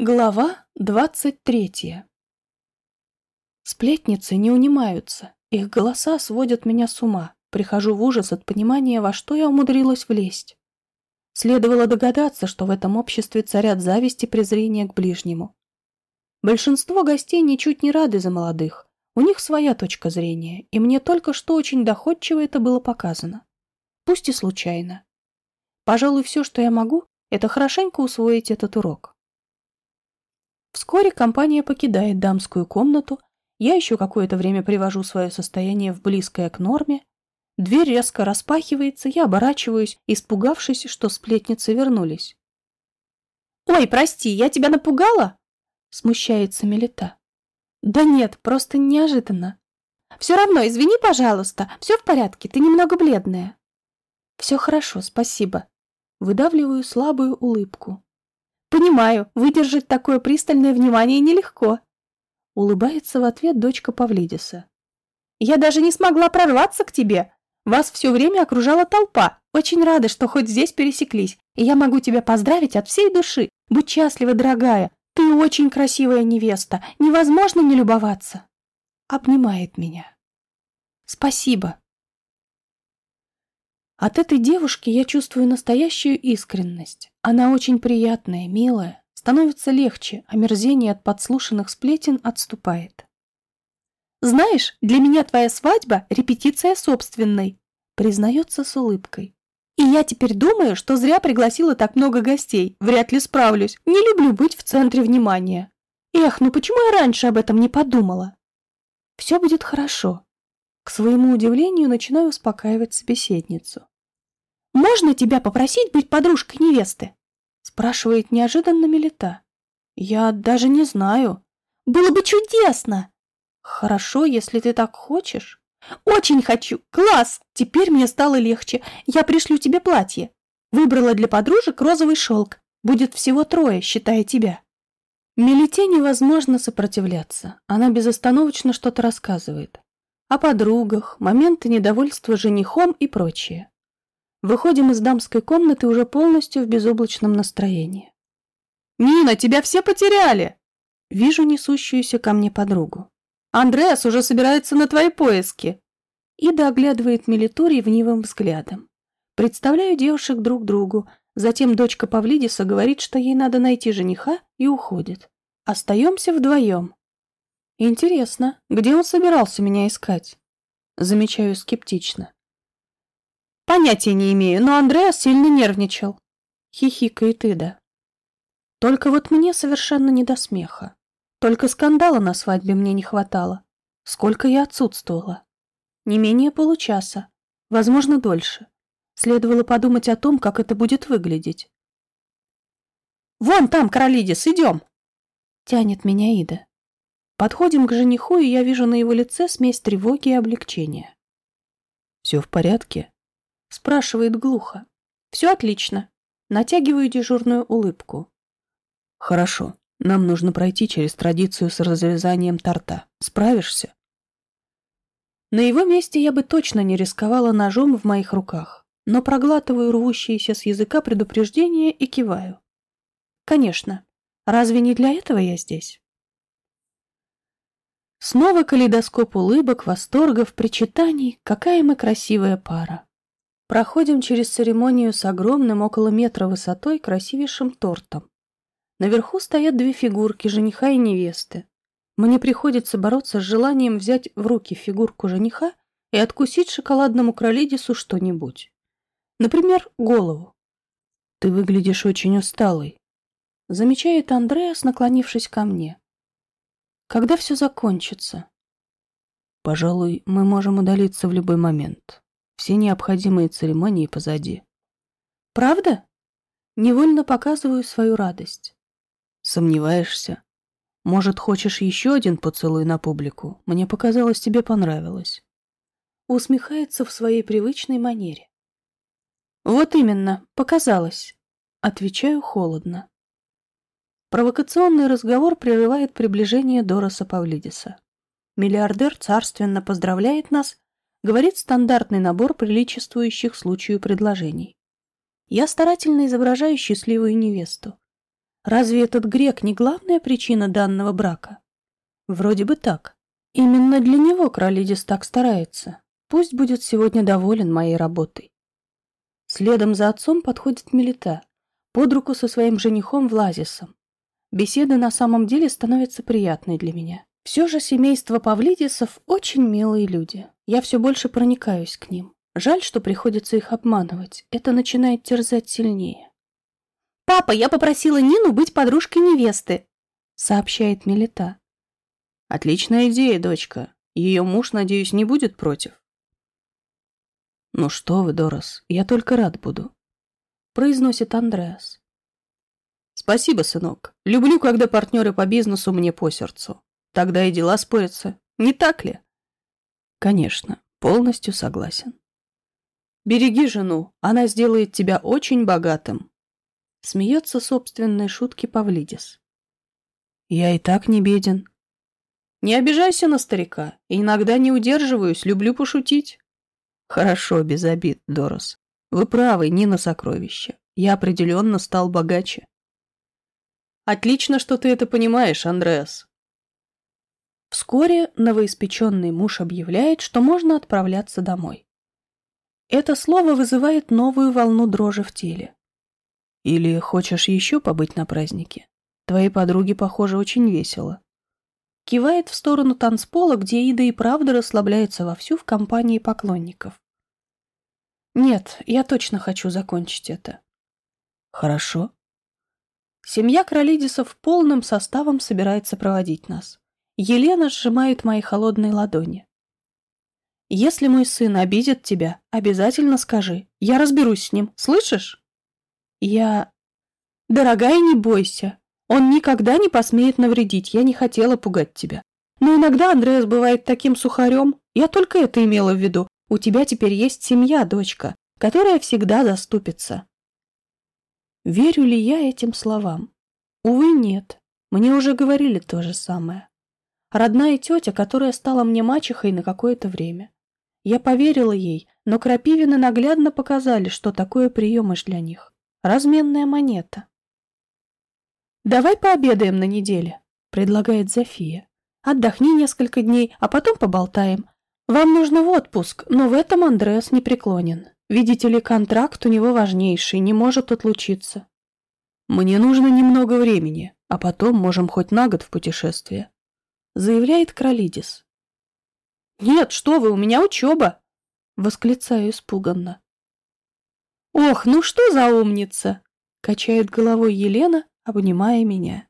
Глава двадцать третья Сплетницы не унимаются, их голоса сводят меня с ума, прихожу в ужас от понимания, во что я умудрилась влезть. Следовало догадаться, что в этом обществе царят зависть и презрение к ближнему. Большинство гостей ничуть не рады за молодых, у них своя точка зрения, и мне только что очень доходчиво это было показано. Пусть и случайно. Пожалуй, все, что я могу, это хорошенько усвоить этот урок. Вскоре компания покидает дамскую комнату, я еще какое-то время привожу свое состояние в близкое к норме, дверь резко распахивается, я оборачиваюсь, испугавшись, что сплетницы вернулись. «Ой, прости, я тебя напугала?» — смущается Мелита. «Да нет, просто неожиданно. Все равно, извини, пожалуйста, все в порядке, ты немного бледная». «Все хорошо, спасибо». Выдавливаю слабую улыбку. Понимаю, выдержать такое пристальное внимание нелегко. Улыбается в ответ дочка Павлидиса. Я даже не смогла прорваться к тебе. Вас все время окружала толпа. Очень рада, что хоть здесь пересеклись. И я могу тебя поздравить от всей души. Будь счастлива, дорогая. Ты очень красивая невеста. Невозможно не любоваться. Обнимает меня. Спасибо. От этой девушки я чувствую настоящую искренность. Она очень приятная, милая, становится легче, а мерзение от подслушанных сплетен отступает. «Знаешь, для меня твоя свадьба — репетиция собственной», признается с улыбкой. «И я теперь думаю, что зря пригласила так много гостей. Вряд ли справлюсь. Не люблю быть в центре внимания. Эх, ну почему я раньше об этом не подумала?» «Все будет хорошо», к своему удивлению начинаю успокаивать собеседницу. «Можно тебя попросить быть подружкой невесты?» спрашивает неожиданно Мелита. «Я даже не знаю. Было бы чудесно!» «Хорошо, если ты так хочешь». «Очень хочу! Класс! Теперь мне стало легче. Я пришлю тебе платье. Выбрала для подружек розовый шелк. Будет всего трое, считая тебя». Мелите невозможно сопротивляться. Она безостановочно что-то рассказывает о подругах, моменты недовольства женихом и прочее. Выходим из дамской комнаты уже полностью в безоблачном настроении. «Нина, тебя все потеряли!» Вижу несущуюся ко мне подругу. «Андреас уже собирается на твои поиски!» Ида оглядывает Мелиту ревнивым взглядом. Представляю девушек друг другу, затем дочка Павлидиса говорит, что ей надо найти жениха, и уходит. Остаемся вдвоем. Интересно, где он собирался меня искать? Замечаю скептично. Понятия не имею, но Андреас сильно нервничал. Хихикает Ида. Только вот мне совершенно не до смеха. Только скандала на свадьбе мне не хватало. Сколько я отсутствовала? Не менее получаса. Возможно, дольше. Следовало подумать о том, как это будет выглядеть. «Вон там, Каролидис, идем!» Тянет меня Ида. Подходим к жениху, и я вижу на его лице смесь тревоги и облегчения. «Все в порядке?» — спрашивает глухо. «Все отлично». Натягиваю дежурную улыбку. «Хорошо. Нам нужно пройти через традицию с развязанием торта. Справишься?» На его месте я бы точно не рисковала ножом в моих руках, но проглатываю рвущиеся с языка предупреждения и киваю. «Конечно. Разве не для этого я здесь?» Снова калейдоскоп улыбок, восторгов, причитаний. Какая мы красивая пара. Проходим через церемонию с огромным около метра высотой красивейшим тортом. Наверху стоят две фигурки, жениха и невесты. Мне приходится бороться с желанием взять в руки фигурку жениха и откусить шоколадному кролидису что-нибудь. Например, голову. «Ты выглядишь очень усталой», — замечает Андреас, наклонившись ко мне. Когда все закончится? Пожалуй, мы можем удалиться в любой момент. Все необходимые церемонии позади. Правда? Невольно показываю свою радость. Сомневаешься? Может, хочешь еще один поцелуй на публику? Мне показалось, тебе понравилось. Усмехается в своей привычной манере. Вот именно, показалось. Отвечаю холодно. Провокационный разговор прерывает приближение Дороса Павлидиса. Миллиардер царственно поздравляет нас, говорит стандартный набор приличествующих случаю предложений. Я старательно изображаю счастливую невесту. Разве этот грек не главная причина данного брака? Вроде бы так. Именно для него Кролидис так старается. Пусть будет сегодня доволен моей работой. Следом за отцом подходит Мелита, под руку со своим женихом Влазисом. Беседа на самом деле становится приятной для меня. Все же семейство Павлидисов очень милые люди. Я все больше проникаюсь к ним. Жаль, что приходится их обманывать. Это начинает терзать сильнее. «Папа, я попросила Нину быть подружкой невесты», — сообщает Мелита. «Отличная идея, дочка. Ее муж, надеюсь, не будет против?» «Ну что вы, Дорос, я только рад буду», — произносит Андреас. «Спасибо, сынок. Люблю, когда партнеры по бизнесу мне по сердцу. Тогда и дела спорятся. Не так ли?» «Конечно, полностью согласен». «Береги жену, она сделает тебя очень богатым», — смеется собственной шутки Павлидис. «Я и так не беден». «Не обижайся на старика. Иногда не удерживаюсь, люблю пошутить». Хорошо, без обид, Дорос. Вы правы, Нина сокровище. Я определенно стал богаче. Отлично, что ты это понимаешь, Андреас. Вскоре новоиспеченный муж объявляет, что можно отправляться домой. Это слово вызывает новую волну дрожи в теле. Или хочешь еще побыть на празднике? Твоей подруге, похоже, очень весело. Кивает в сторону танцпола, где Ида и правда расслабляется вовсю в компании поклонников. Нет, я точно хочу закончить это. Хорошо. Семья Кролидисов полным составом собирается проводить нас. Елена сжимает мои холодные ладони. Если мой сын обидит тебя, обязательно скажи. Я разберусь с ним, слышишь? Я... Дорогая, не бойся. Он никогда не посмеет навредить, я не хотела пугать тебя. Но иногда Андреас бывает таким сухарем. Я только это имела в виду. У тебя теперь есть семья, дочка, которая всегда заступится. Верю ли я этим словам? Увы, нет. Мне уже говорили то же самое. Родная тетя, которая стала мне мачехой на какое-то время. Я поверила ей, но Крапивины наглядно показали, что такое приемыш для них. Разменная монета. «Давай пообедаем на неделе», — предлагает Зофия. «Отдохни несколько дней, а потом поболтаем. Вам нужно в отпуск, но в этом Андреас не преклонен. Видите ли, контракт у него важнейший, не может отлучиться». «Мне нужно немного времени, а потом можем хоть на год в путешествие», — заявляет Кролидис. «Нет, что вы, у меня учеба!» — восклицаю испуганно. «Ох, ну что за умница!» — качает головой Елена, обнимая меня.